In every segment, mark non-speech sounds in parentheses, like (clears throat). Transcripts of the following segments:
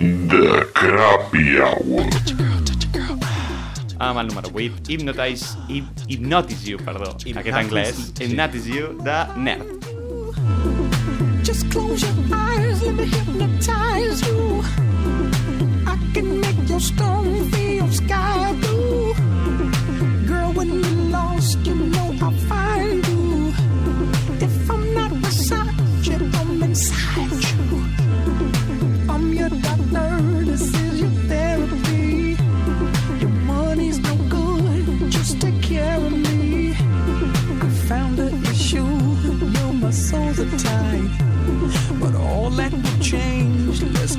The Crappy Hour. Amb el número 8, Hypnotize, Hyp- Hypnotize You, perdó, aquest Hypnotize anglès, You, sí. Hypnotize You, de Nerd. Just close your eyes, let me hypnotize you. I can make your stone feel sky blue.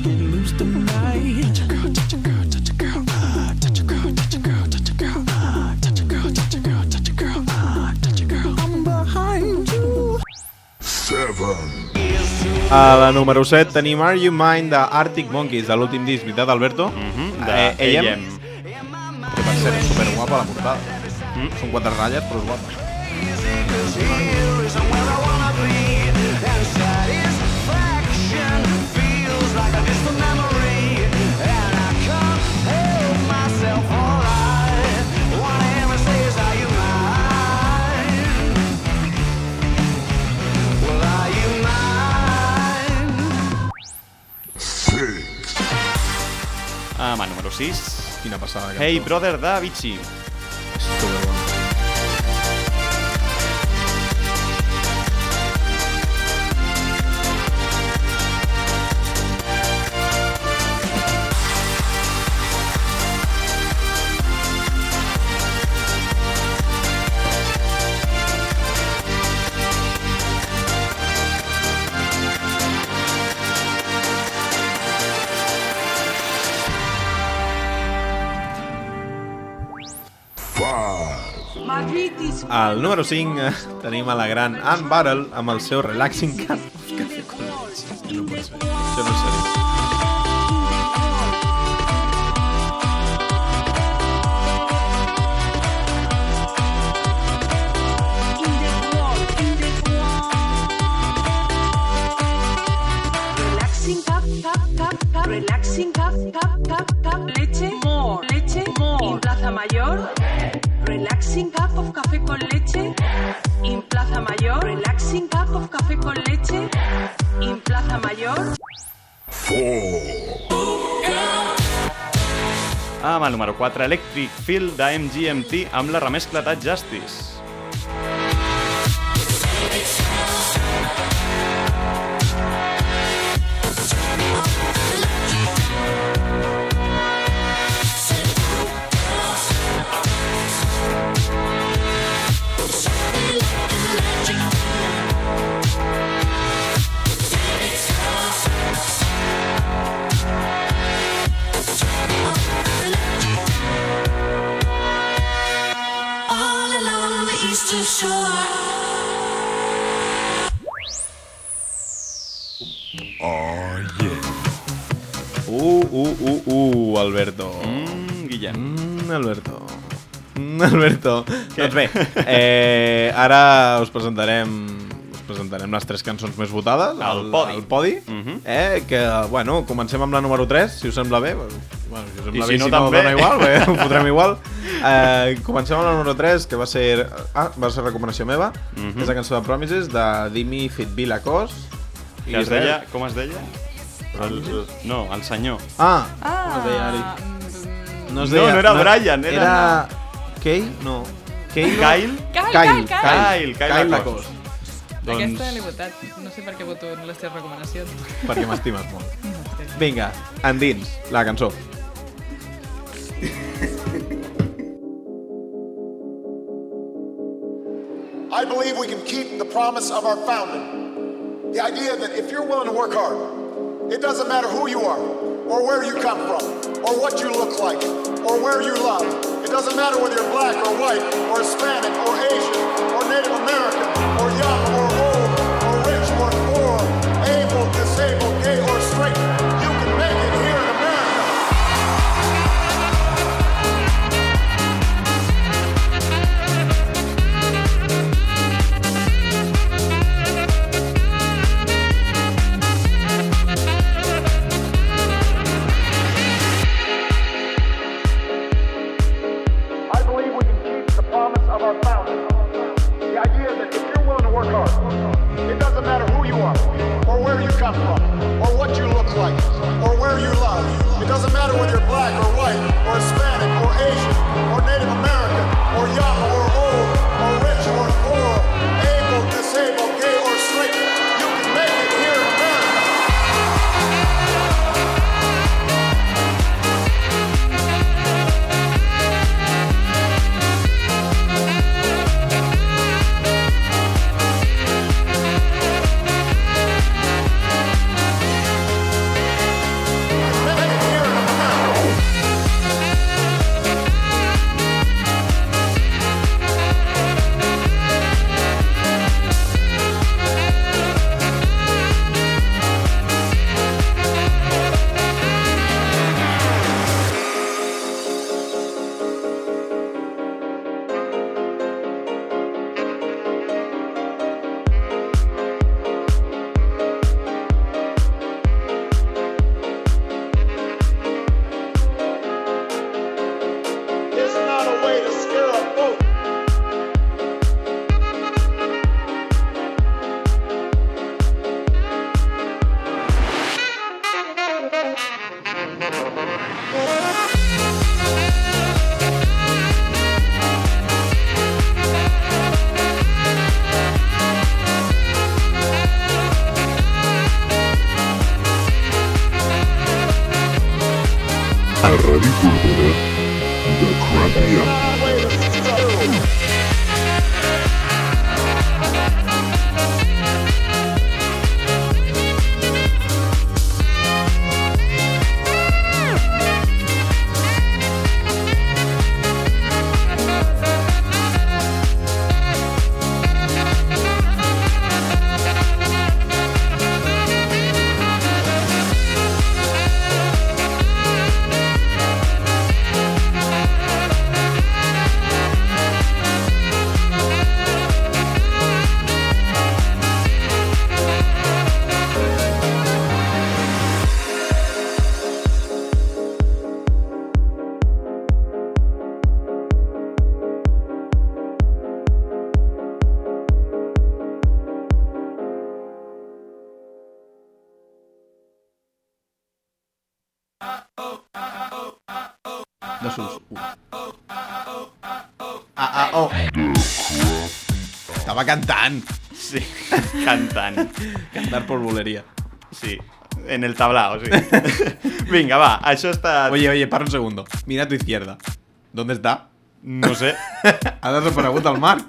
Touch a girl, touch a girl, touch a girl, ah, touch a girl, touch a girl, touch a girl, ah, touch a girl, touch a girl, touch a girl, ah, touch a girl. I'm behind you. Seven. A la número 7 tenim Are You Mine de Arctic Monkeys, de l'últim disc, veritat, Alberto? Mhm, de Eh, Ellem, AM. que cert és superguapa la portada. Són quatre ratlles, però és guapa. Six. El número 6, Quina passada. Hey. Brother, de Avicii. Al número 5 eh, tenim a la gran Ann Battle amb el seu Relaxing con Leche. No pot ser. Amb el número 4, Electric Feel de MGMT amb la remescla de Justice. Uh, uh, uh, uh, Alberto. Mm, Guillem. Mm, Alberto. Mm, Alberto. Doncs bé, eh, ara us presentarem us presentarem les tres cançons més votades Al podi. al podi Mhm. eh, que, bueno, comencem amb la número 3 si us sembla bé bueno, si us sembla I bé, si no, si no, dona igual bé, ho fotrem igual eh, comencem amb la número 3 que va ser ah, va ser recomanació meva Mhm. és la cançó de Promises de Dimi Fitbila Cos Que es deia, com es deia? El, no, el senyor. ah, com es deia Ari? No, no era Brian, era- era Kay? no Kay, no? Kyle? Kyle, Kyle, Kyle, Kyle, Kyle Kyle Lacoste. Lacoste Aquesta Doncs- l'he votat. No sé per què voto les teves recomanacions. perquè m'estimes molt (laughs) No. Vinga, endins, la cançó. I believe we can keep the promise of our founding. The idea that if you're willing to work hard, it doesn't matter who you are, or where you come from, or what you look like, or where you love. It doesn't matter whether you're black or white, or Hispanic, or Asian, or Native American, cantant. Sí, (laughs) cantant. Cantar por bulería. Sí, en el tablao, sí. (laughs) Vinga, va, això està... Oye, oye, para un segundo. Mira a tu izquierda. ¿Dónde está? No sé, (laughs) Ha desaparegut el Marc.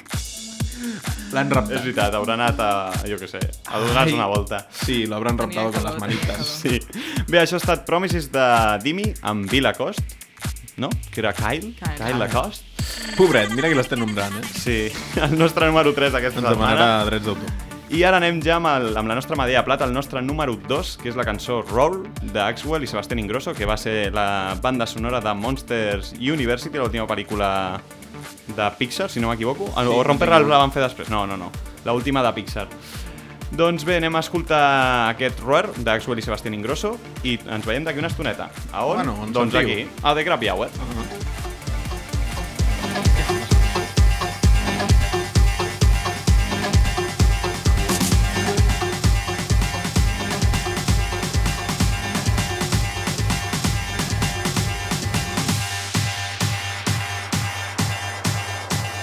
L'han és raptat. veritat, haurà anat a, jo què sé, a donar-se Ai. una volta. Sí, lo habrán Tenia raptado con calor, las manitas. Sí. Bé, això ha estat Promises de Dimi amb Bill Lacoste, no? Que era Kyle? Kyle. Kyle Lacoste? Pobret, mira que l'estem nombrant, eh? Sí, el nostre número 3 d'aquesta Ens setmana. demanarà drets d'autor. I ara anem ja amb, el, amb la nostra de plata, el nostre número 2, que és la cançó Roll, d'Axwell i Sebastián Ingrosso, que va ser la banda sonora de Monsters University, l'última pel·lícula de Pixar, si no m'equivoco. Sí, o Romper la van fer després. No, no, no. L'última de Pixar. Doncs bé, anem a escoltar aquest Roar d'Axwell i Sebastián Ingrosso i ens veiem d'aquí una estoneta. A on? Bueno, on doncs sentiu? aquí, a The Crappy Hour.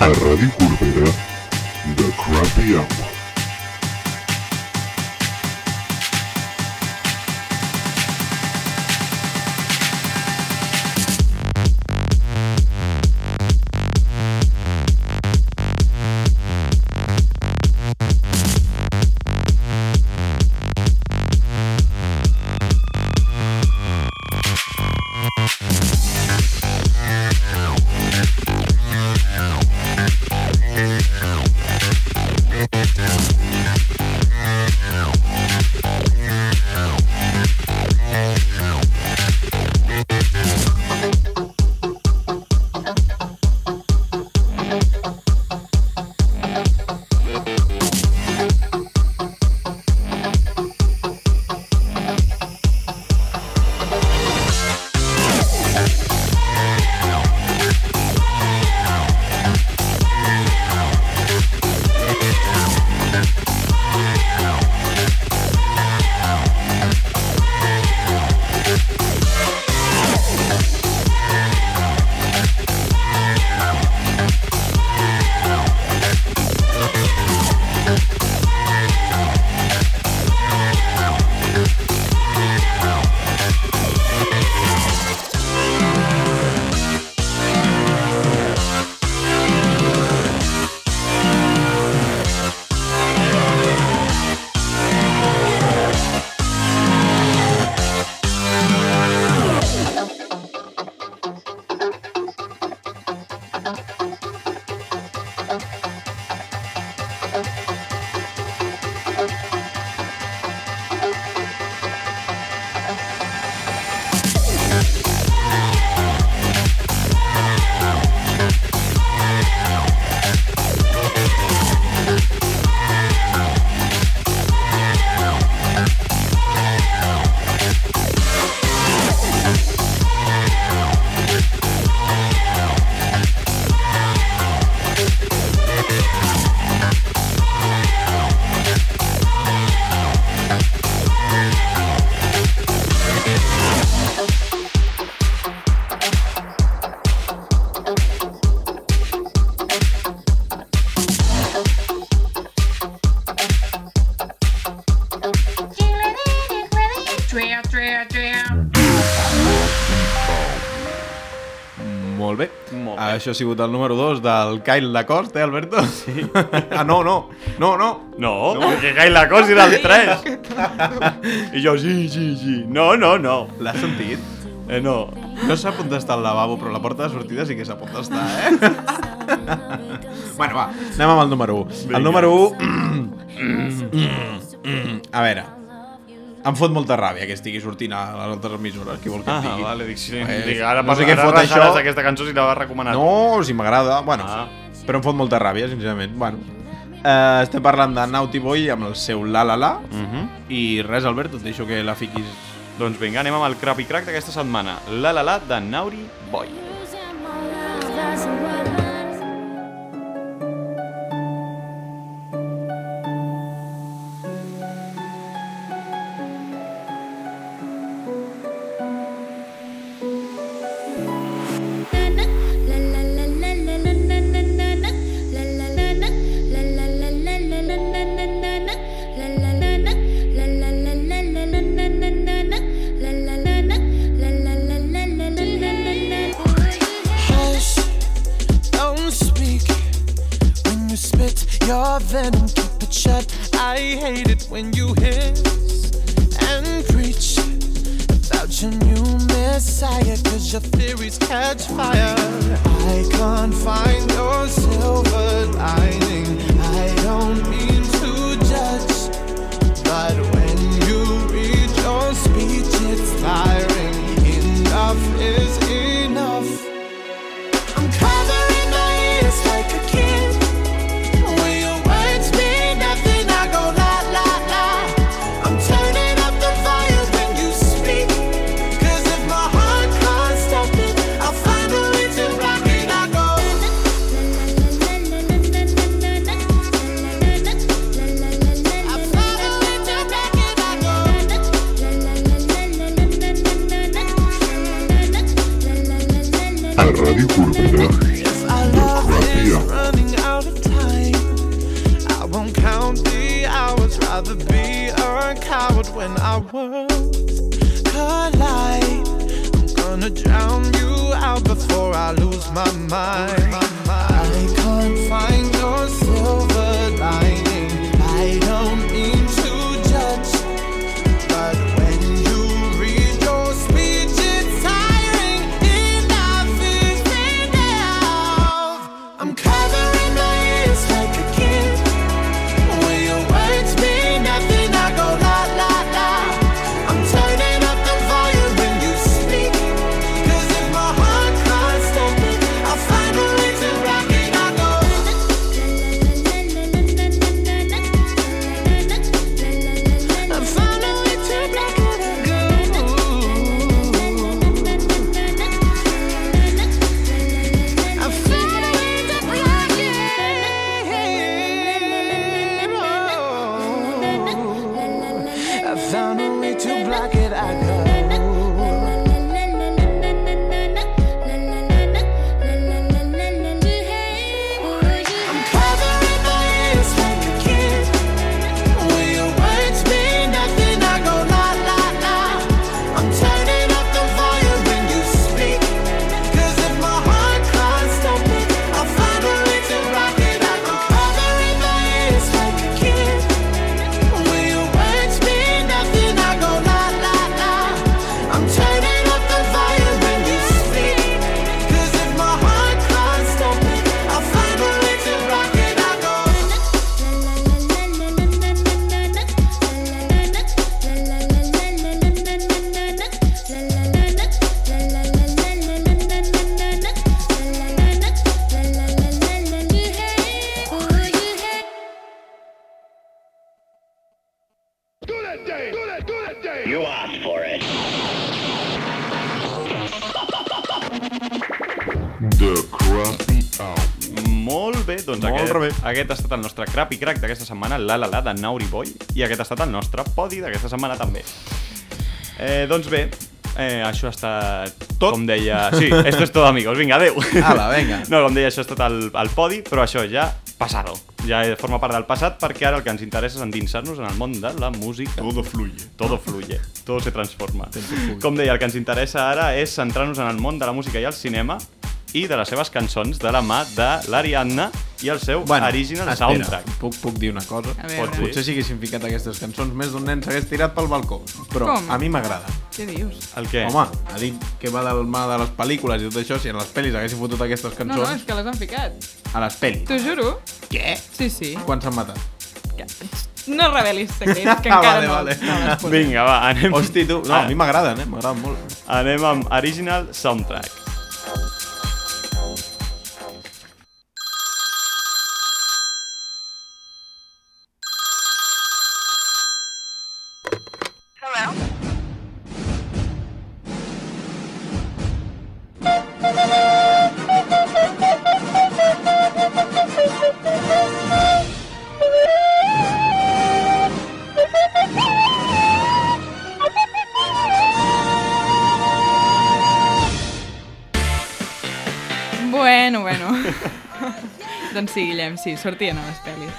A Ràdio Corbera de Crappy Hour. Això ha sigut el número 2 del Kyle Lacoste, eh, Alberto? Sí. (laughs) ah, no, no. No, no. No, no. que gai la cosa era el 3. (laughs) I jo, sí, sí, sí. No, no, no. L'has sentit? Eh, no. No sap on està el lavabo, però la porta de sortida sí que sap on està, eh? (laughs) bueno, va, anem amb el número 1. Vinga. El número 1... (clears throat) a veure, em fot molta ràbia que estigui sortint a les altres emissores. Qui vol que Ah, digui? vale, dic, sí. Eh, dic, ara, no sé què fot això. aquesta cançó si la vas recomanar. No, si m'agrada, bueno, Ah. però em fot molta ràbia, sincerament. Bueno, eh, estem parlant de Naughty Boy amb el seu La La La, Uh -huh. i res, Alberto, et deixo que la fiquis... Doncs vinga, anem amb el Crap i Crack d'aquesta setmana. La La La de Nauri Boy. Count the hours, rather be a coward when our worlds collide. I'm gonna drown you out before I lose my mind. Estat el nostre crap i crack d'aquesta setmana, la la la de Nauri Boy, i aquest ha estat el nostre podi d'aquesta setmana també. Eh, doncs bé, eh, això ha estat, Tot? com deia... (laughs) Sí, esto es todo, amigos. Vinga, adeu. Ala, vinga. No, com deia, això ha estat el, el podi, però això ja passado. Ja forma part del passat perquè ara el que ens interessa és endinsar-nos en el món de la música. Todo fluye. Todo fluye, todo se transforma. Com deia, el que ens interessa ara és centrar-nos en el món de la música i el cinema i de les seves cançons de la mà de l'Ariadna i el seu Bueno, original espera, soundtrack. Puc, puc dir una cosa? A veure. Potser si haguessin ficat aquestes cançons, més d'un nen s'hagués tirat pel balcó. Però Com? a mi m'agrada. Què dius? El què? Home, ha dit que va del mà de les pel·lícules i tot això, si en les pel·lis haguessin fotut aquestes No, cançons, no, és que les han ficat. a les pel·lis. T'ho juro. Què? Sí, sí. Quan s'han matat? Que- No revelis secrets, (laughs) que Ah, encara vale, no, vale. no. Vinga, va, anem... Hosti, tu... No, Ah, a mi m'agraden, eh? M'agraden molt. Anem amb original soundtrack. Doncs sí, sortien a les pel·lis.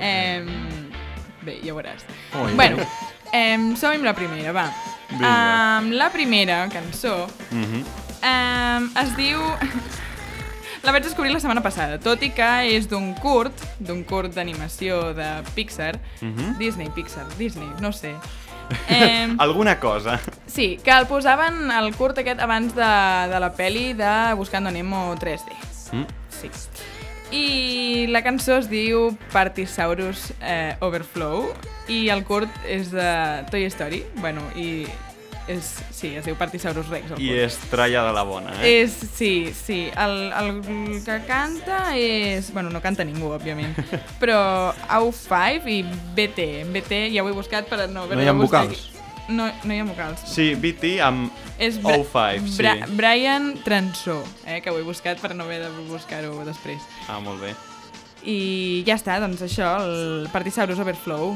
Eh, bé, ja ho veuràs. Ui. bueno, eh, som amb la primera, va. Vinga. Um, la primera cançó Mm -hmm. um, es diu... (laughs) La vaig descobrir la setmana passada, tot i que és d'un curt, d'un curt d'animació de Pixar, Mhm. Disney, Pixar, Disney, no sé. (laughs) Eh, Alguna cosa. Sí, que el posaven el curt aquest abans de, de la peli de Buscando Nemo 3D. Mm. Sí. I la cançó es diu Partisaurus eh, Overflow i el curt és de Toy Story. Bueno, i és, sí, es diu Partisaurus Rex. I és tralla de la bona, eh? És, sí, sí. El, el que canta és... Bueno, no canta ningú, òbviament. (laughs) Però AU5 i BT. BT ja ho he buscat per no haver No hi ha vocals? No, no hi ha vocals. Sí, BT amb És Bra O5, sí. Bra Brian Transó, eh, que ho he buscat per no haver de buscar-ho després. Ah, molt bé. I ja està, doncs això, el Partisaurus Overflow.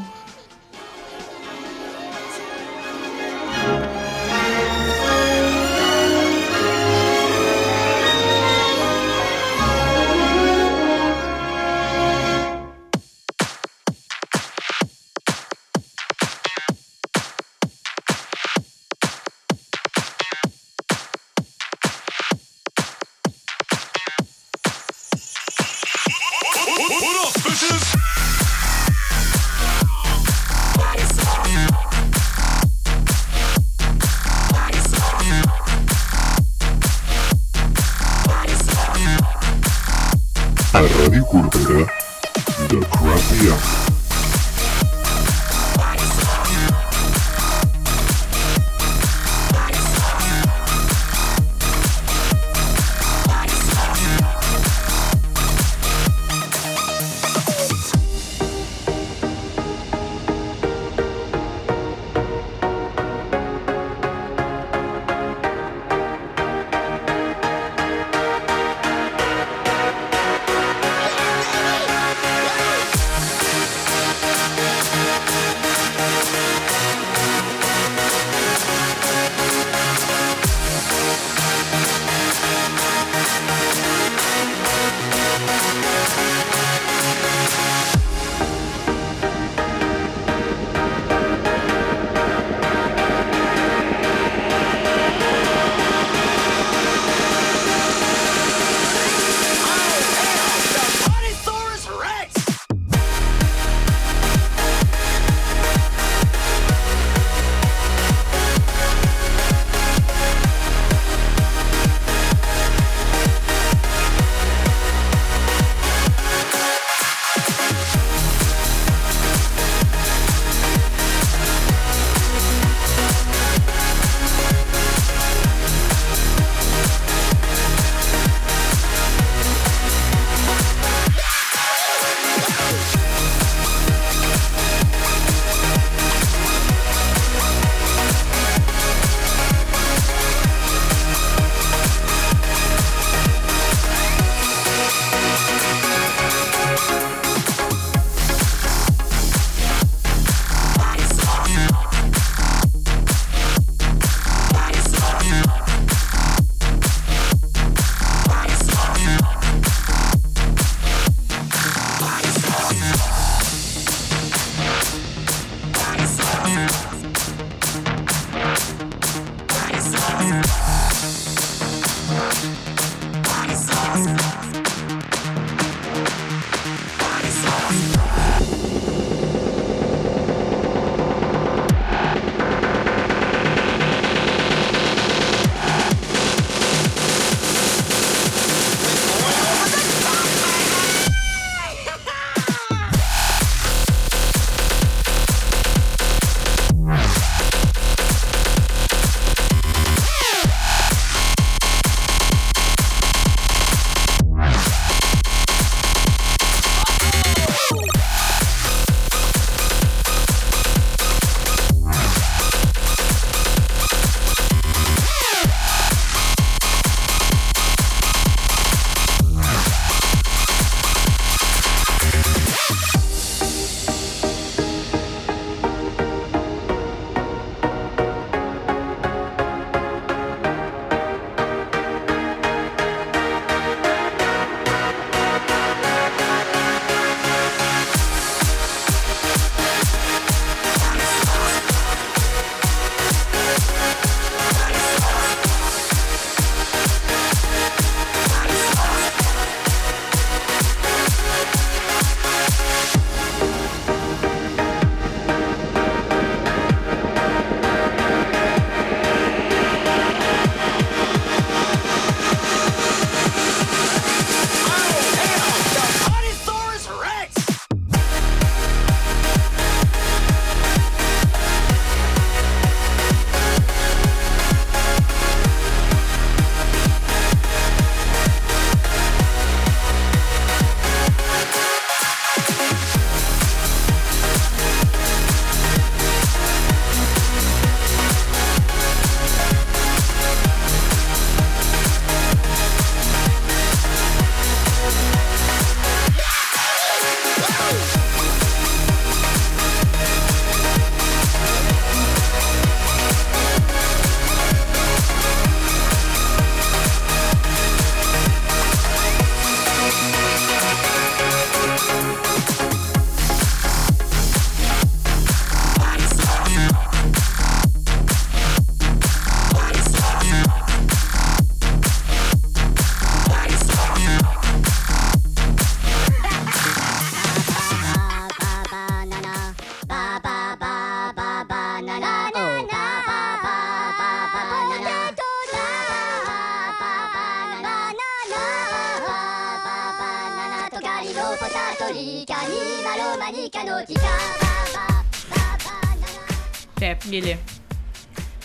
Pep, Guille.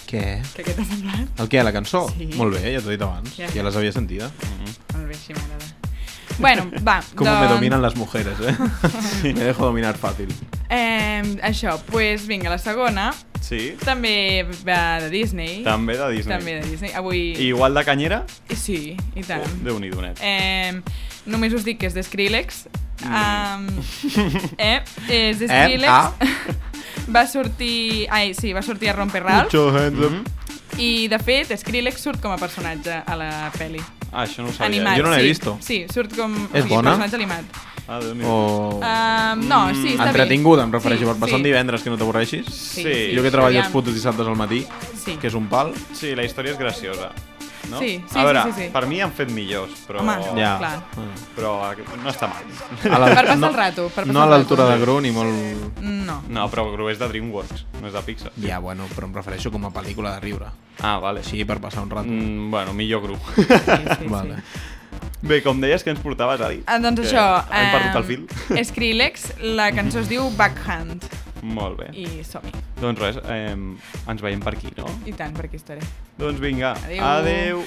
Què? Que què t'ha semblat? El què, la cançó? Sí. Molt bé, ja t'ho he dit abans. Ja, ja les havia sentida. Mm -hmm. Molt bé, així m'agrada. Bueno, va, Com doncs... me dominan les mujeres, eh? (laughs) sí. Me dejo dominar fàcil. Eh, això, doncs pues, vinga, la segona Sí, també va de Disney. també de Disney. També de Disney. Avui... Igual de canyera? Sí, i tant. Oh, Déu-n'hi-do, net. Eh, només us dic que és de Skrillex. Um, (laughs) eh, és de Eh, Skrillex. ah. (laughs) va sortir... Ai, sí, va sortir a Romper Ralph. Up. Mhm. I, de fet, Skrillex surt com a personatge a la pel·li. Ah, això no ho sabia. Animat, Jo no l'he sí. visto. Sí, surt com És sigui, bona? personatge animat. Ah, déu O... Um, no, sí, està Entretinguda, bé. em refereixo, per passar un sí. divendres que no t'avorreixis. Sí, Sí. Jo que treballo els putos dissabtes al matí, Sí. que és un pal. Sí, la història és graciosa. No? Sí, sí, a veure, sí, sí, sí. per mi han fet millors, però... Home, Ja. clar. Però no està mal. A la- Per passar el rato, per passar no a l'altura de Gru ni molt... No. No, però Gru és de DreamWorks, no és de Pixar. Ja, bueno, però em refereixo com a pel·lícula de riure. Ah, vale. Així, per passar un rato. Mm, bueno, millor Gru. Sí, sí, Vale. sí. Bé, com deies que ens portaves, Adi? Ah, doncs Que això... Hem perdut el em, fil. (laughs) Skrillex, la cançó es diu Backhand. Molt bé. I som-hi. Doncs res, eh, ens veiem per aquí, no? I tant, per aquí estaré. Doncs vinga, Adéu. adéu.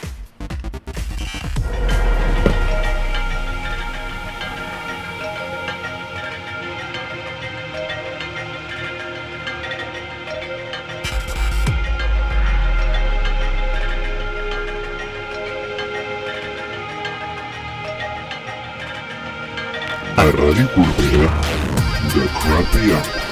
A Ràdio Corbera, The Crappy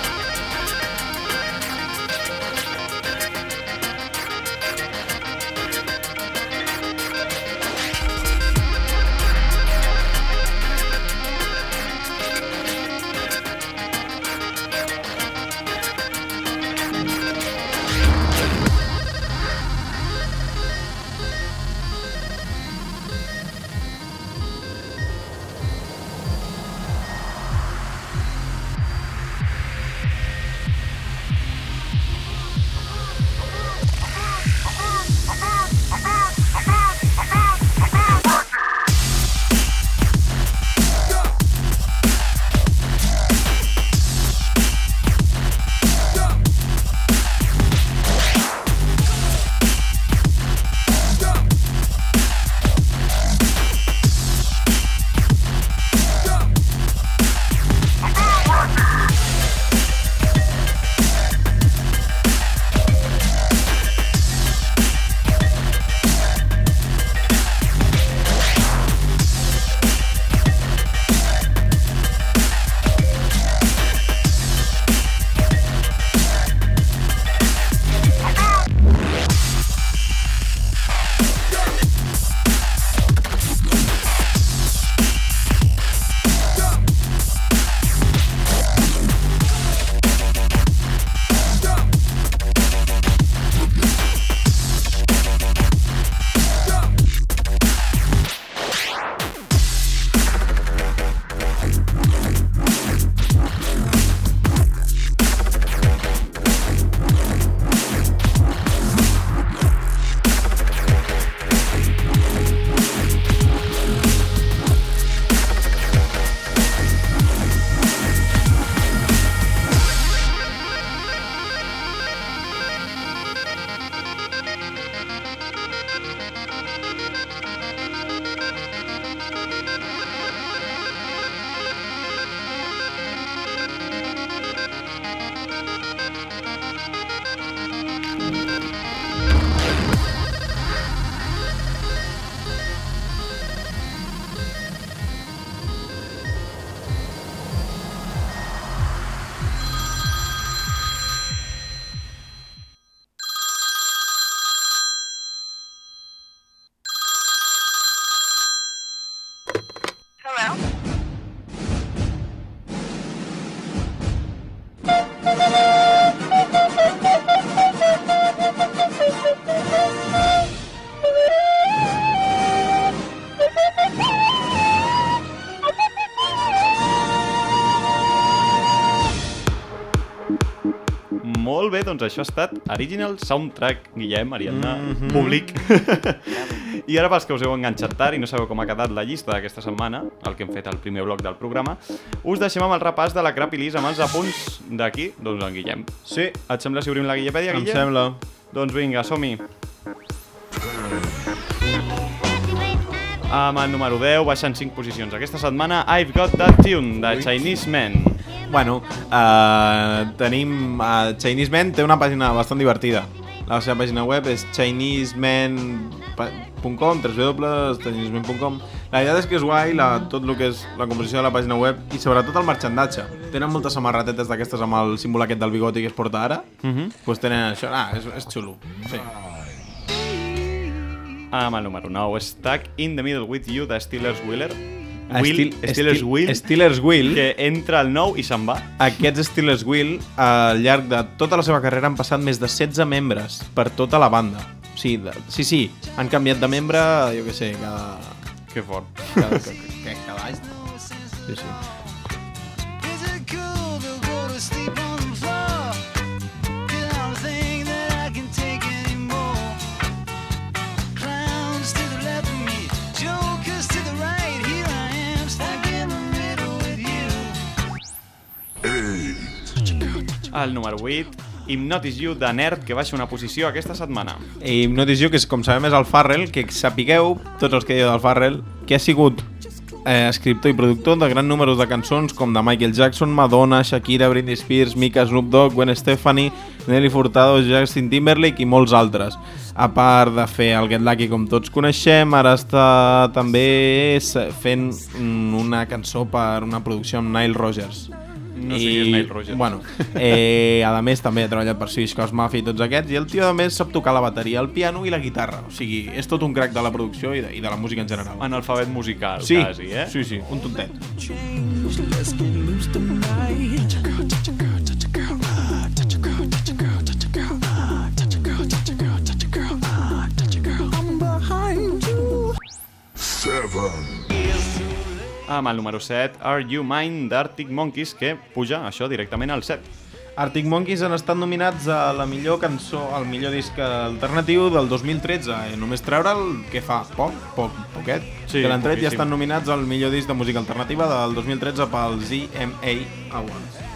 doncs això ha estat Original Soundtrack, Guillem, Ariadna, Mhm. públic. (laughs) I ara pels que us heu enganxat tard i no sabeu com ha quedat la llista d'aquesta setmana, el que hem fet al primer bloc del programa, us deixem amb el repàs de la Crappy List amb els apunts d'aquí, doncs en Guillem. Sí, Et sembla si obrim la Guillepèdia, em Guillem? sembla. Doncs vinga, som-hi. Amb el número 10, baixant 5 posicions. Aquesta setmana, I've Got That Tune, de Chinese Man. Bueno, uh, tenim... Uh, Chinese Man té una pàgina bastant divertida. La seva pàgina web és chineseman.com, www.chineseman.com. La veritat és que és guai la, tot el que és la composició de la pàgina web i sobretot el marxandatge. Tenen moltes samarretetes d'aquestes amb el símbol aquest del bigoti que es porta ara. Uh -huh. pues tenen això. Ah, és, és xulo. Sí. Amb el número 9, Stuck in the Middle with You, de Steelers Wheeler. Ah, Will, Steel- Steelers Steel- Wheel, Steelers Wheel. que entra al 9 i se'n va. Aquests Steelers Wheel, al llarg de tota la seva carrera, han passat més de 16 membres per tota la banda. O sigui, de, sí, sí, han canviat de membre, jo què sé, cada, Que fort. cada, cada, cada any. Sí, sí. El número 8, Hypnotize You, de Nerd, que baixa una posició aquesta setmana. I Hypnotize You, que és, com sabem és el Farrell, que sapigueu, tots els que dieu del Farrell, que ha sigut eh, escriptor i productor de grans números de cançons com de Michael Jackson, Madonna, Shakira, Britney Spears, Mika, Snoop Dogg, Gwen Stefani, Nelly Furtado, Justin Timberlake i molts altres. A part de fer el Get Lucky com tots coneixem, ara està també fent mm, una cançó per una producció amb Nile Rodgers. No sé qui és Nile Rodgers. Bueno, eh, a més també ha treballat per Swedish House Mafia i tots aquests, i el tio a més sap tocar la bateria, el piano i la guitarra. O sigui, és tot un crack de la producció i de, i de la música en general. Analfabet musical, Sí, quasi, eh? sí, sí, un tontet. Let's get loose tonight. Touch a girl, touch a girl, touch a girl, touch a girl, touch a girl, touch a girl, touch a girl, touch a girl, touch a girl, touch a girl. I'm behind you. Seven. Amb el número 7, Are You Mine, d'Arctic Monkeys, que puja això directament al 7. Arctic Monkeys han estat nominats a la millor cançó, al millor disc alternatiu del 2013. Eh? Només treure'l, què fa? Poc? Poc? Poquet? Sí, que l'han tret i estan nominats al millor disc de música alternativa del 2013 pel ZMA Awards.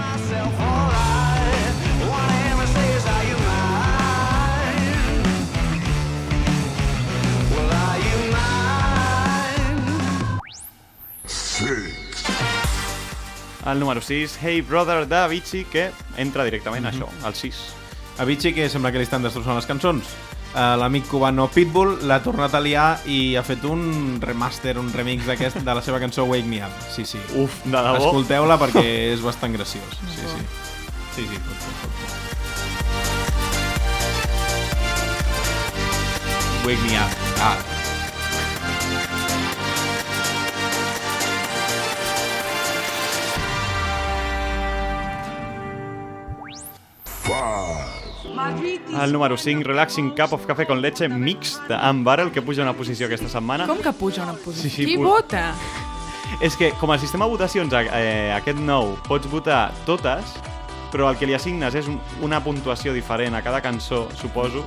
Myself alright. El número 6, Hey Brother, d'Avicii, que entra directament a això, al 6. Avicii, que sembla que li estan destrossant les cançons. Uh, L'amic cubano Pitbull l'ha tornat a liar i ha fet un remaster, un remix d'aquest de la seva cançó Wake Me Up. Sí, sí. Uf, de debò? Escolteu-la perquè (laughs) és bastant graciós. Sí, sí. Sí, sí, pot, pot, pot. Wake Me Up. Ah, El número 5, Relaxing Cup of Café con Leche Mix, d'Ann Barrel, que puja una posició aquesta setmana. Com que puja una posició? Sí, sí, Qui pu- vota? És que, com el sistema de votacions, eh, aquest nou, pots votar totes, però el que li assignes és un- una puntuació diferent a cada cançó, suposo,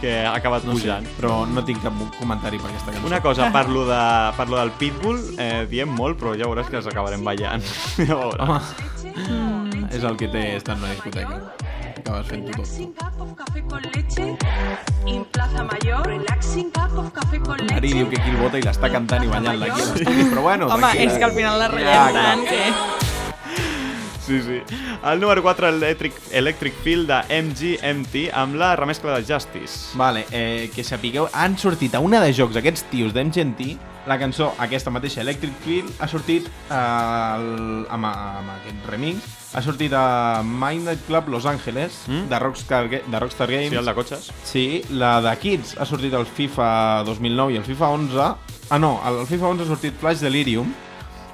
que ha acabat no sé, pujant. però no tinc cap comentari per aquesta cançó. Una cosa, parlo, de, parlo del Pitbull, eh, diem molt, però ja veuràs que els acabarem ballant. (laughs) ja veuràs. Home, és el que té estar en una discoteca. Acabes fent tu tot. Relaxing cup of café con leche in Plaza Mayor. Relaxing cup of café con leche. Ari diu que aquí el vota i l'està cantant i ballant-la aquí però bueno, Home, tranquil·la. és que al final la Ja, ratllem tant que... Sí, sí. El número 4, Electric, Electric Feel de MGMT, amb la remescla de Justice. Vale, eh, que sapigueu, han sortit a una de jocs aquests tios d'MGMT, la cançó, aquesta mateixa, Electric Feel, ha sortit eh, el, amb, amb aquest remix, ha sortit a Minded Club Los Angeles, Mm? de, Rockstar, de Rockstar Games. Sí, el de cotxes. Sí, la de Kids ha sortit al FIFA 2009 i al FIFA 11. Ah, no, al FIFA 11 ha sortit Flash Delirium.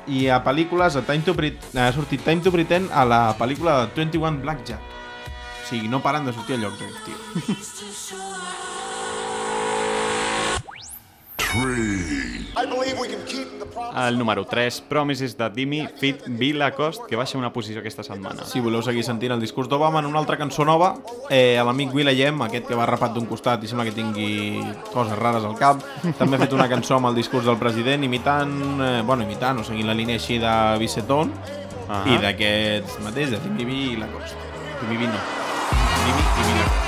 I a pel·lícules a Time to Pret ha sortit Time to Pretend a la pel·lícula de 21 Blackjack. O sigui, no paren de sortir a llocs, aquests (laughs) El número 3, Promises de Dimi Fit Bill Lacoste, que baixa una posició aquesta setmana. Si voleu seguir sentint el discurs d'Obama en una altra cançó nova, eh, l'amic Will.i.am, aquest que va rapat d'un costat i sembla que tingui coses rares al cap, també ha fet una cançó amb el discurs del president imitant, eh, bueno, imitant o seguint la línia així de Biceton Ahà. i d'aquests mateix, de Timmy B i Lacoste. Timmy B no. Timmy i B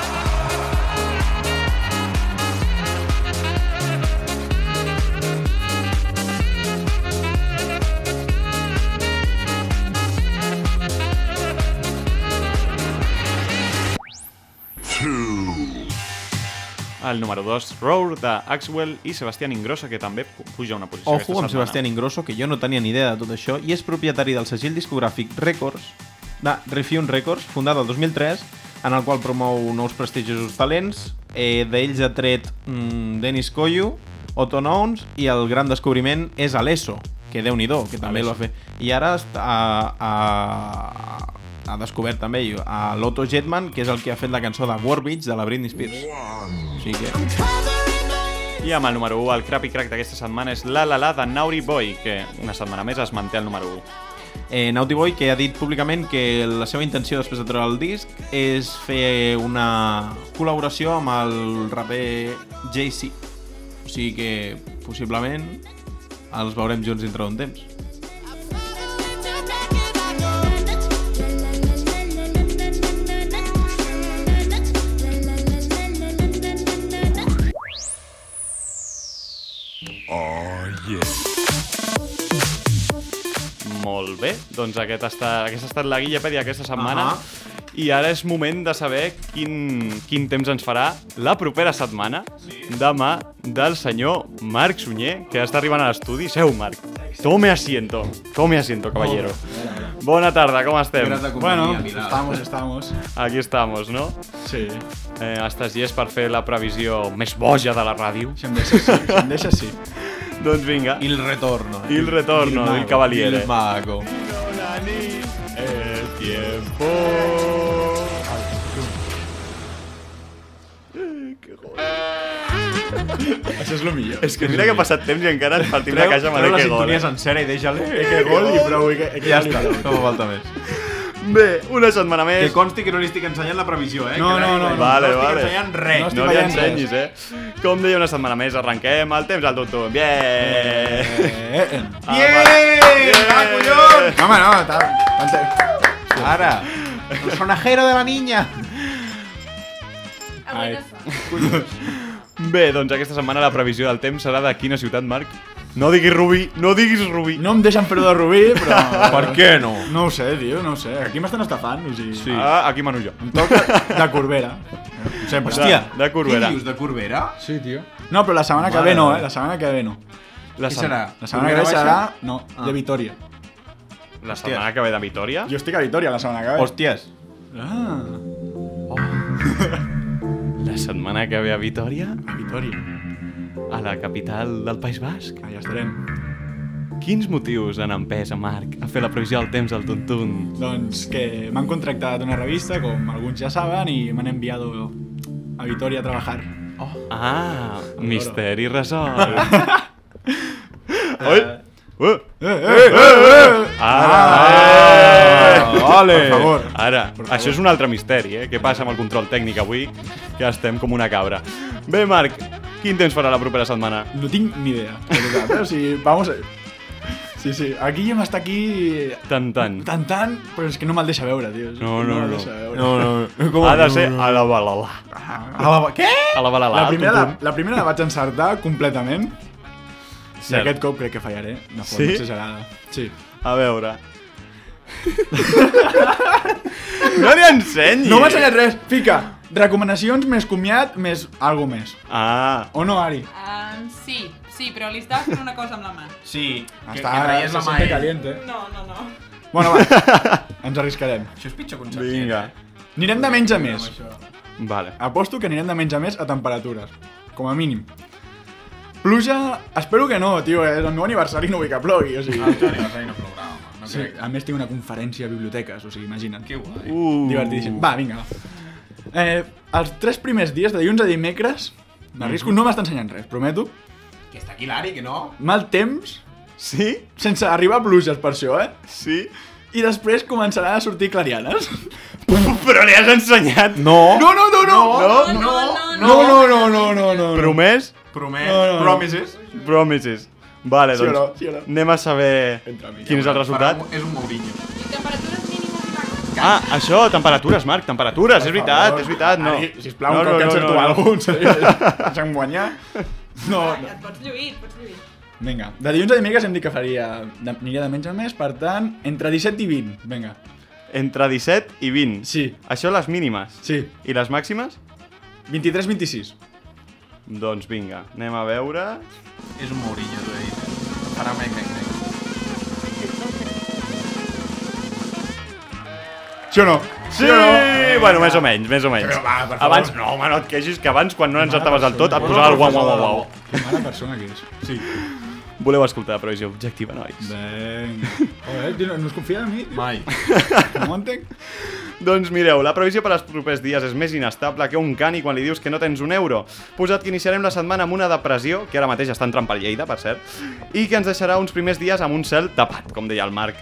El número 2, Roar de Axwell i Sebastián Ingrosso, que també pu- puja una posició Ojo amb. Sebastián Ingrosso, que jo no tenia ni idea de tot això, i és propietari del segell discogràfic Records, de Refune Records, fundat el 2003, en el qual promou nous prestigiosos talents. Eh, D'ells ha tret mm, Dennis Koyu, Otto Nouns, i el gran descobriment és Alesso, que déu nhi que també el va fer. I ara està, ha, ha, ha descobert també a l'Otto Jetman, que és el que ha fet la cançó de War Beach de la Britney Spears. O sigui que... I amb el número 1, el crappy crack d'aquesta setmana és La La La de Naughty Boy, que una setmana més es manté el número 1. eh, Naughty Boy que ha dit públicament que la seva intenció després de treure el disc és fer una col·laboració amb el raper Jay-Z. O sigui que possiblement els veurem junts dintre d'un temps. Oh, yeah. Molt bé, doncs aquest ha estat, aquesta ha estat la Guillepèdia aquesta setmana. Ahà. I ara és moment de saber quin, quin temps ens farà la propera setmana, demà, del senyor Marc Sunyer, que està arribant a l'estudi. Seu, Marc. Tome asiento, tome asiento, caballero. Bona tarda, com estem? Bueno, estamos, estamos. Aquí estamos, no? Sí. Eh, estàs llest per fer la previsió més boja de la ràdio? Si em deixes, sí. Si em deixes, sí. (laughs) doncs vinga. Il retorno. Il retorno del cavaliere. Il mago. El tiempo. Això és el millor. És que mira que ha passat temps i encara ens partim la caixa amb la que gol. sintonia Eh? sencera i deixa-li. que gol i prou. Que, que Ja està, no fa falta més. Bé, una setmana Que més. consti que no li estic ensenyant la previsió, eh? No, Que no, no, no, Vale, no estic vale. ensenyant res. No No li ensenyis, eh? Com deia una setmana més, arrenquem el temps al tum-tum. Bien! Eh, eh, eh. ¡Bien! ¡Ah, collons! No, home, no, tal. Tante- Ara, el sonajero de la niña. Ai. fa. Bé, doncs aquesta setmana la previsió del temps serà de quina ciutat, Marc? No diguis Rubí, no diguis Rubí. No em deixen fer-ho de Rubí, però... (laughs) Per què no? No ho sé, tio, no ho sé. Aquí m'estan estafant, o sigui... Sí. Ah, aquí mano jo. Em toca de Corbera. Sempre. Hòstia, de- de Corbera. Què dius, de Corbera? Sí, tio. No, però la setmana que Mare ve no, eh? La setmana que ve no. La, Què serà? La setmana que ve serà... No, Ah. de Vitoria. la setmana que ve de Vitoria? Jo estic a Vitoria la setmana que ve. Hòsties. Ah, (laughs) La setmana que ve a Vitoria? a Vitoria. A la capital del País Basc? Allà estarem. Quins motius han empès a Marc a fer la previsió del temps al Tuntun? Doncs que m'han contractat una revista, com alguns ja saben, i m'han enviado a Vitoria a trabajar. Ah, misteri resolt. (laughs) Oi? Uh, eh, eh! Ah, eh. vale. Per favor. Ara, això és un altre misteri, eh? Què passa amb el control tècnic avui? Que estem com una cabra. Bé, Marc, quin temps farà la propera setmana? No tinc ni idea, eh? O sigui, vamos. Sí, sí, aquí ja m'està aquí Tant, tant. tantant, però és que no me'l deixa veure, tio. No, no, no. No, no. Com Ha de ser a la balala. A la... Què? A la balala. La primera, la, la primera la vaig encertar completament. I Cert. aquest cop crec que fallaré, forma Sí? exagerada. Sí. A veure. (laughs) no li ensenyi! No m'ha ensenyat res. Fica, recomanacions més comiat més algo més. Ah, O no, Ari? Um, sí, sí, però li estava fent una cosa amb la mà. Sí, que, Està, que reies la mà. siente ell. caliente. No, no, no. Bueno, va, (laughs) ens arriscarem. Això és pitjor que un vinga. Anirem de menys a més. Vale. Aposto que anirem de menys a més a temperatures. Com a mínim. Pluja, espero que no, tio, és el meu aniversari no vull que plogui, o sigui... El teu aniversari no plourà, home. No Sí, crec. a més tinc una conferència a biblioteques, o sigui, imagina't. Que guai. Uh. Divertidíssim. Va, vinga. Eh, els tres primers dies, de dilluns a dimecres, m'arrisco, no m'està ensenyant res, prometo. Que està aquí l'Ari, que no? Mal temps, Sí? sense arribar a pluges per això, eh? Sí? I després començaran a sortir clarianes. (laughs) Però li has ensenyat? No. No, no, no, no! No? no, no, no, no, no, no, no. Promès? Promet. No, no, no. Promises. Promises. Vale, Sí doncs no? Sí no? anem a saber Entra, quin és el resultat. Un- És un Mourinho. I temperatures mínimes. Ah, això, temperatures, Marc, temperatures, és veritat, favor. és veritat, no. Ari, sisplau, no, un cop que encerto no. algun, deixa'm guanyar. No, Ah, (laughs) no. et pots lluir, et pots lluir. Vinga, de dilluns a dimecres hem dit que faria, de- aniria de menys a més, per tant, entre 17 i 20. Vinga. Entre 17 i 20. Sí. Això les mínimes. Sí. I les màximes? 23-26. Doncs vinga, anem a veure... És un Mourinho, t'ho he dit. Farà mec, mec, mec. Sí o no? Sí! Bueno, més o menys, més o menys. Però va, per favor. abans, no, home, no et queixis, que abans, quan no Mala encertaves del tot, et posava el guau, guau, guau, guau. Que mala persona que és. Sí. Voleu escoltar la previsió objectiva, nois? Vinga. Joder, no, no es confia en mi. Mai. (laughs) No ho entenc. Doncs mireu, la previsió per als propers dies és més inestable que un cani quan li dius que no tens un euro. Posat que iniciarem la setmana amb una depressió, que ara mateix està entrant per Lleida, per cert, i que ens deixarà uns primers dies amb un cel tapat, com deia el Marc.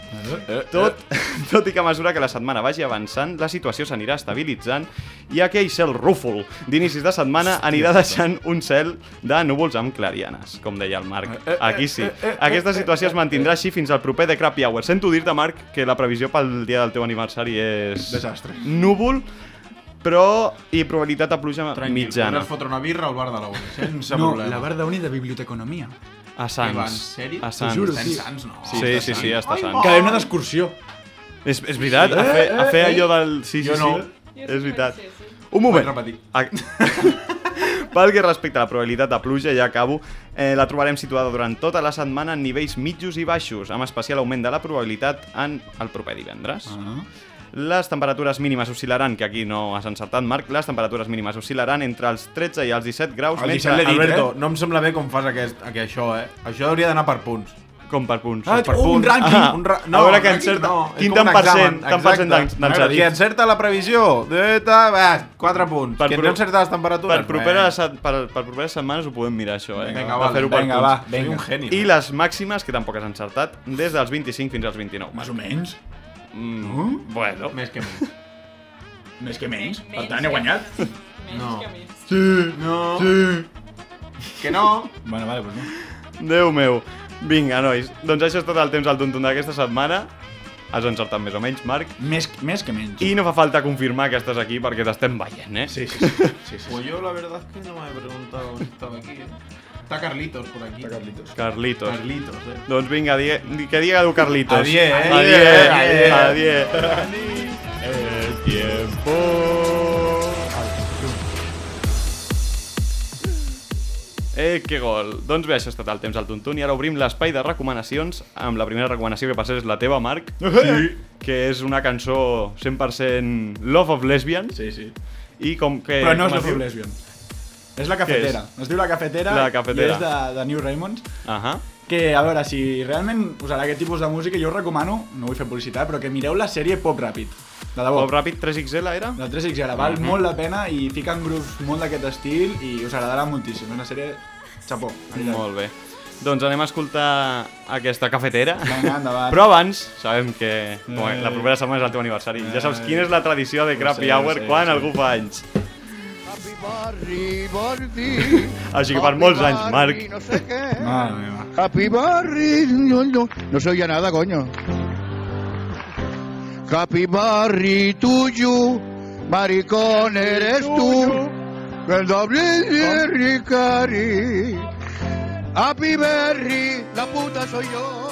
Tot, (laughs) tot i que a mesura que la setmana vagi avançant, la situació s'anirà estabilitzant i aquell cel rúfol d'inicis de setmana anirà deixant un cel de núvols amb clarianes, com deia el Marc. Aquí sí. Aquesta situació es mantindrà així fins al proper The Crappy Hour. Sento dir-te, Marc, que la previsió pel dia del teu aniversari és... Desastre. Núvol, però... i probabilitat de pluja mitjana. Podràs fotre una birra al bar de la uni, (laughs) sense No, problema. la bar d'uni de biblioteconomia. A Què va, en Sants. sèrio? A Sants. juro, sí. Sants, no? Sí, sí, sí, sí, està a Sants. Que anar d'excursió. És, és veritat, a fer, a fer allò del... Sí, sí, Jo no. sí. És veritat. Un moment. Pots repetir. A- (laughs) Pel que respecta a la probabilitat de pluja, ja acabo, eh, la trobarem situada durant tota la setmana en nivells mitjos i baixos, amb especial augment de la probabilitat en el proper divendres. Ah. Les temperatures mínimes oscil·laran, que aquí no has encertat, Marc, les temperatures mínimes oscil·laran entre els 13 i els 17 graus, El mentre 17 l'he dit, Alberto, eh? no em sembla bé com fas aquest, aquest, això, eh? Això hauria d'anar per punts. com per punts. Ah, per un punts. rànquing. Ah, Un ra... a veure que encerta. no, és Quin un tant per cent, tant per cent? Qui encerta la previsió, de, va, 4 punts. Per Qui no encerta les temperatures, Per, propera, per, per properes setmanes ho podem mirar, això, eh? Vinga, per vinga, punts. va, Soy vinga. un genio. I les màximes, que tampoc has encertat, des dels 25 fins als 29. Més o menys. Mm, Bueno, Més que menys. Més que menys. Per Menys tant, he guanyat. Menys No. que més. Sí, No. sí. Que no. Bueno, vale, pues no. Déu meu. Vinga, nois. Doncs això és tot el temps al Tuntun d'aquesta setmana. Has encertat més o menys, Marc. Més, més que menys. I no fa falta confirmar que estàs aquí perquè t'estem veient, eh? Sí, sí, sí. sí, sí. Pues yo la verdad es que no me he preguntado si estaba aquí, eh. Está Carlitos por aquí. Está Carlitos. Carlitos. Carlitos, eh. Doncs vinga, die, di- que diga tu Carlitos. Adié, eh? Adié, Adié. adié. El tiempo. Eh, que gol. Doncs bé, això ha estat el temps al Tuntun i ara obrim l'espai de recomanacions amb la primera recomanació que per cert és la teva, Marc. Sí. Que és una cançó 100% Love of Lesbians. Sí, sí. I com que... Però no és diu? Full Lesbian. És la cafetera. Es diu la cafetera, La cafetera. i és de, de New Raymonds. Ahà. Que, a veure, si realment usarà aquest tipus de música, jo us recomano, no vull fer publicitat, però que mireu la sèrie Pop Ràpid. De debò. Pop Ràpid 3XL era? De 3XL, val Mhm. molt la pena i fiquen grups molt d'aquest estil i us agradarà moltíssim. És una sèrie xapó. la. Molt bé. Doncs anem a escoltar aquesta cafetera. Vinga, endavant. (laughs) Però abans, sabem que Eh. la propera setmana és el teu aniversari. Ja saps quina és la tradició de Crappy sé, ho Hour sé, quan ho sé. algú fa anys. (laughs) Així que per molts anys, Marc. No sé. Mare meva. Happy Barry, no, no, no se nada, coño. Happy Barry tuyo, maricón eres tú. El doble de Ricari. Happy Berry, la puta soy yo.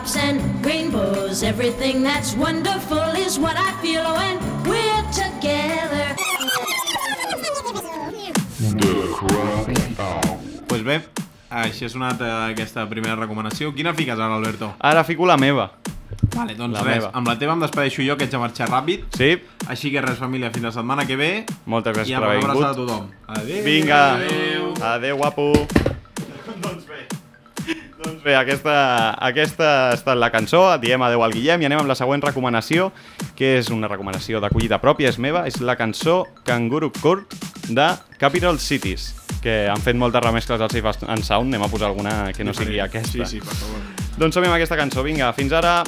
Lollipops, and rainbows. Everything that's wonderful is what I feel when we're together. Pues bé, així és una altra aquesta primera recomanació. Quina fiques ara, Alberto? Ara fico la meva. Vale, doncs La res, meva. amb la teva em despedeixo jo, que haig de marxar ràpid. Sí. Així que res, família, fins la setmana que ve. Moltes gràcies I per una haver abraçada a vingut. tothom. Adéu. Vinga. Adéu. Adéu, guapo. Doncs bé. Aquesta, aquesta ha estat la cançó. Diem adéu al Guillem i anem amb la següent recomanació, que és una recomanació d'acollida pròpia, és meva. És la cançó Kangaroo Court de Capital Cities, que han fet moltes remescles al Safe and Sound. Anem a posar alguna que no sigui aquesta. Sí, sí, per favor. Doncs som amb aquesta cançó. Vinga, fins ara.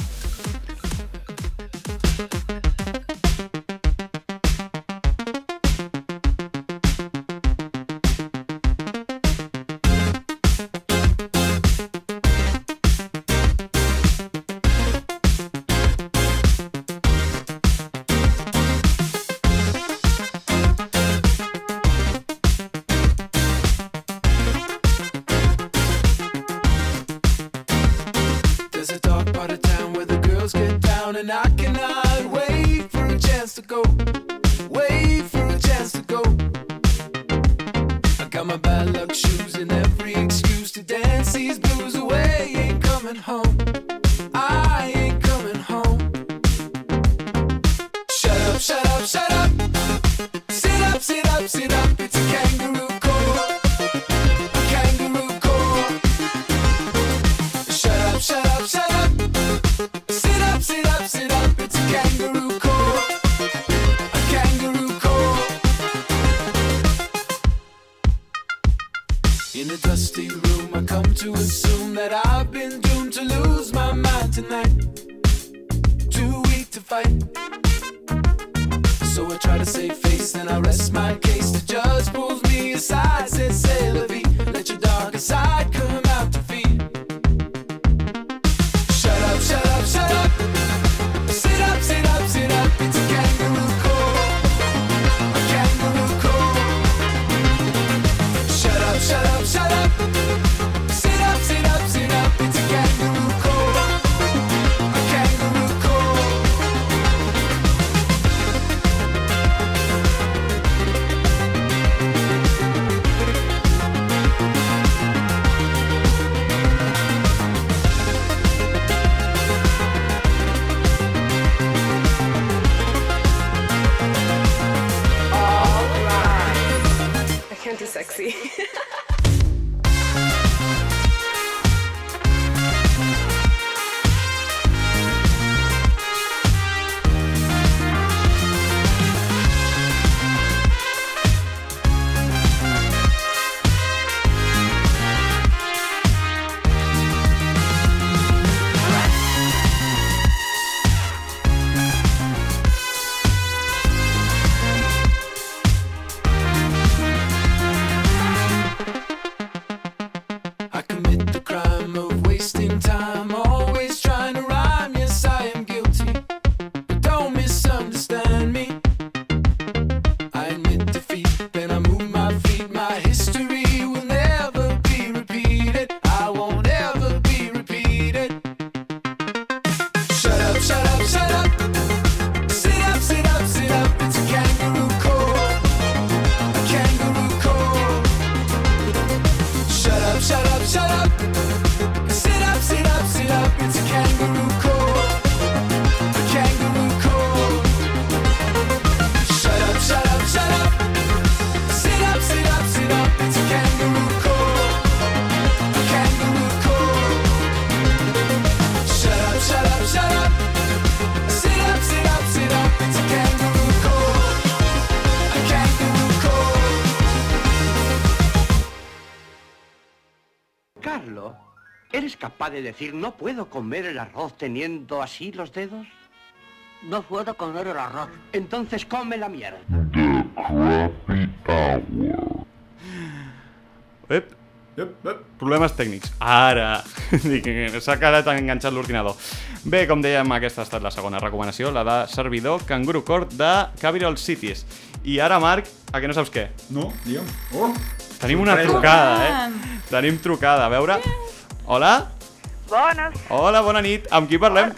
Home. I de decir no puedo comer el arroz teniendo así los dedos? No puedo comer el arroz. Entonces come la mierda. The Crappy Hour. Ep. Problemes tècnics. Ara! (laughs) S'ha quedat enganxat l'ordinador. Bé, com dèiem, aquesta ha estat la segona recomanació, la de servidor Kangaroo Court de Capital Cities. I ara, Marc, a que no saps què? No, digue'm. Oh, Tenim una trucada, eh? Tenim trucada, a veure... Hola? Bones, Hola, bona nit. Amb qui parlem?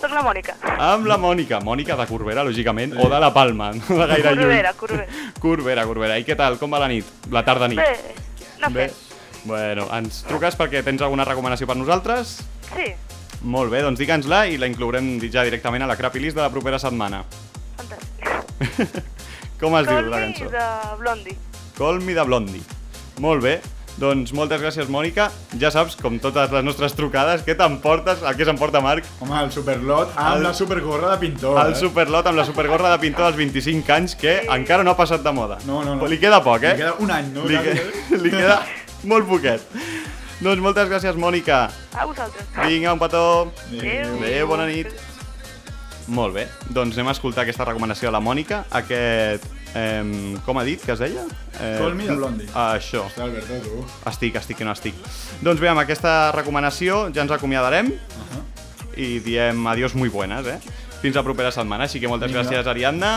soc la Mònica. Amb la Mònica. Mònica de Corbera, lògicament, o de la Palma, no de gaire lluny. Corbera, Corbera. Corbera, Corbera. I què tal? Com va la nit? La tarda nit? Bé, no Bé. sé. Bueno, ens truques perquè tens alguna recomanació per nosaltres? Sí, Molt bé, doncs digue'ns-la i la inclourem ja directament a la Crappy List de la propera setmana. (laughs) Com es diu Call la Me cançó? de Blondie. Call Me de Blondie. Molt bé. Doncs moltes gràcies, Mònica. Ja saps, com totes les nostres trucades, què t'emportes? El que s'emporta, Marc? Home, el superlot amb El- la supergorra de pintor. El eh? superlot amb la supergorra de pintor dels 25 anys que encara no ha passat de moda. No, no, no. Li queda poc, eh? Li queda un any, no? Li, que... (laughs) li queda molt poquet. Doncs moltes gràcies, Mònica. A vosaltres. Vinga, un petó. Adéu. Adéu, bona nit. Molt bé, doncs anem a escoltar aquesta recomanació de la Mònica, aquest... Eh, com ha dit que es deia? Eh, Call Me de Blondie. Això. Hòstia, Alberto, tu. Estic, estic que no estic. Doncs bé, amb aquesta recomanació ja ens acomiadarem i diem adiós muy buenas, eh? Fins la propera setmana, així que moltes Vinga. gràcies, Ariadna.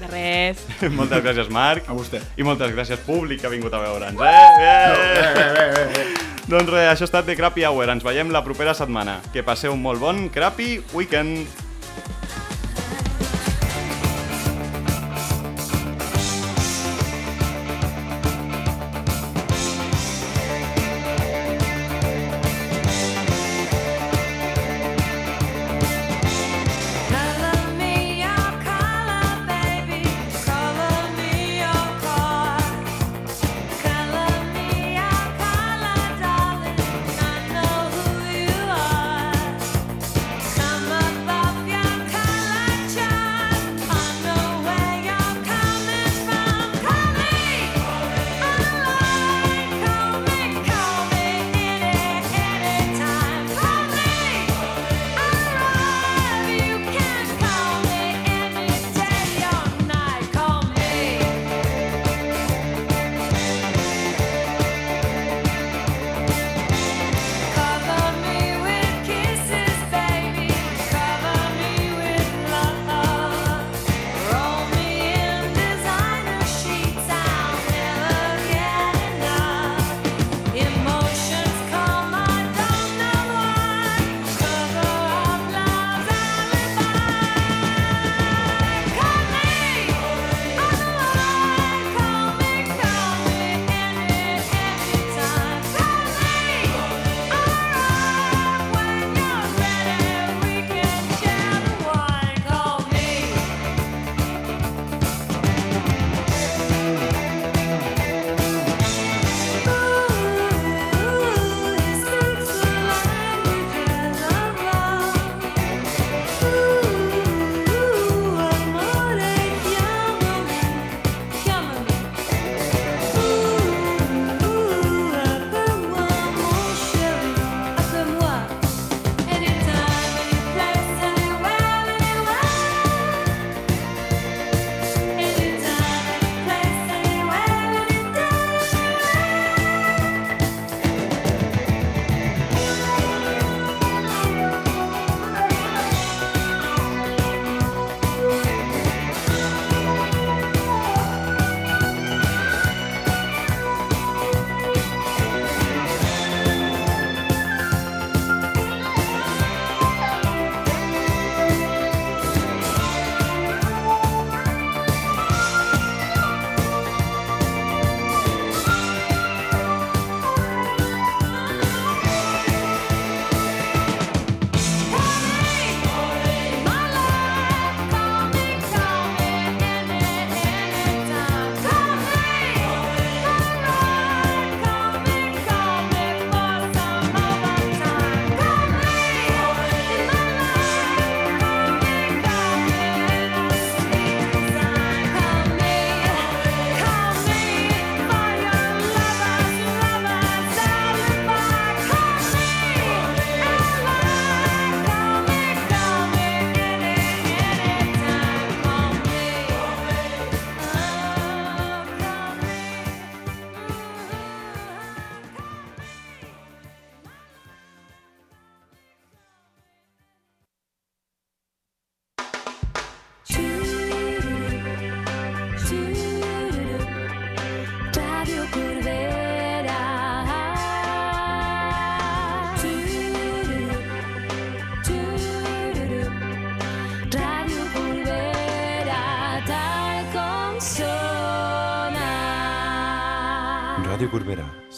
De res. (laughs) moltes gràcies, Marc. A vostè. I moltes gràcies, públic, que ha vingut a veure'ns, eh? Bé, bé, bé, bé, bé. Doncs res, això ha estat The Crappy Hour. Ens veiem la propera setmana. Que passeu un molt bon Crappy Weekend.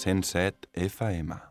107 FM.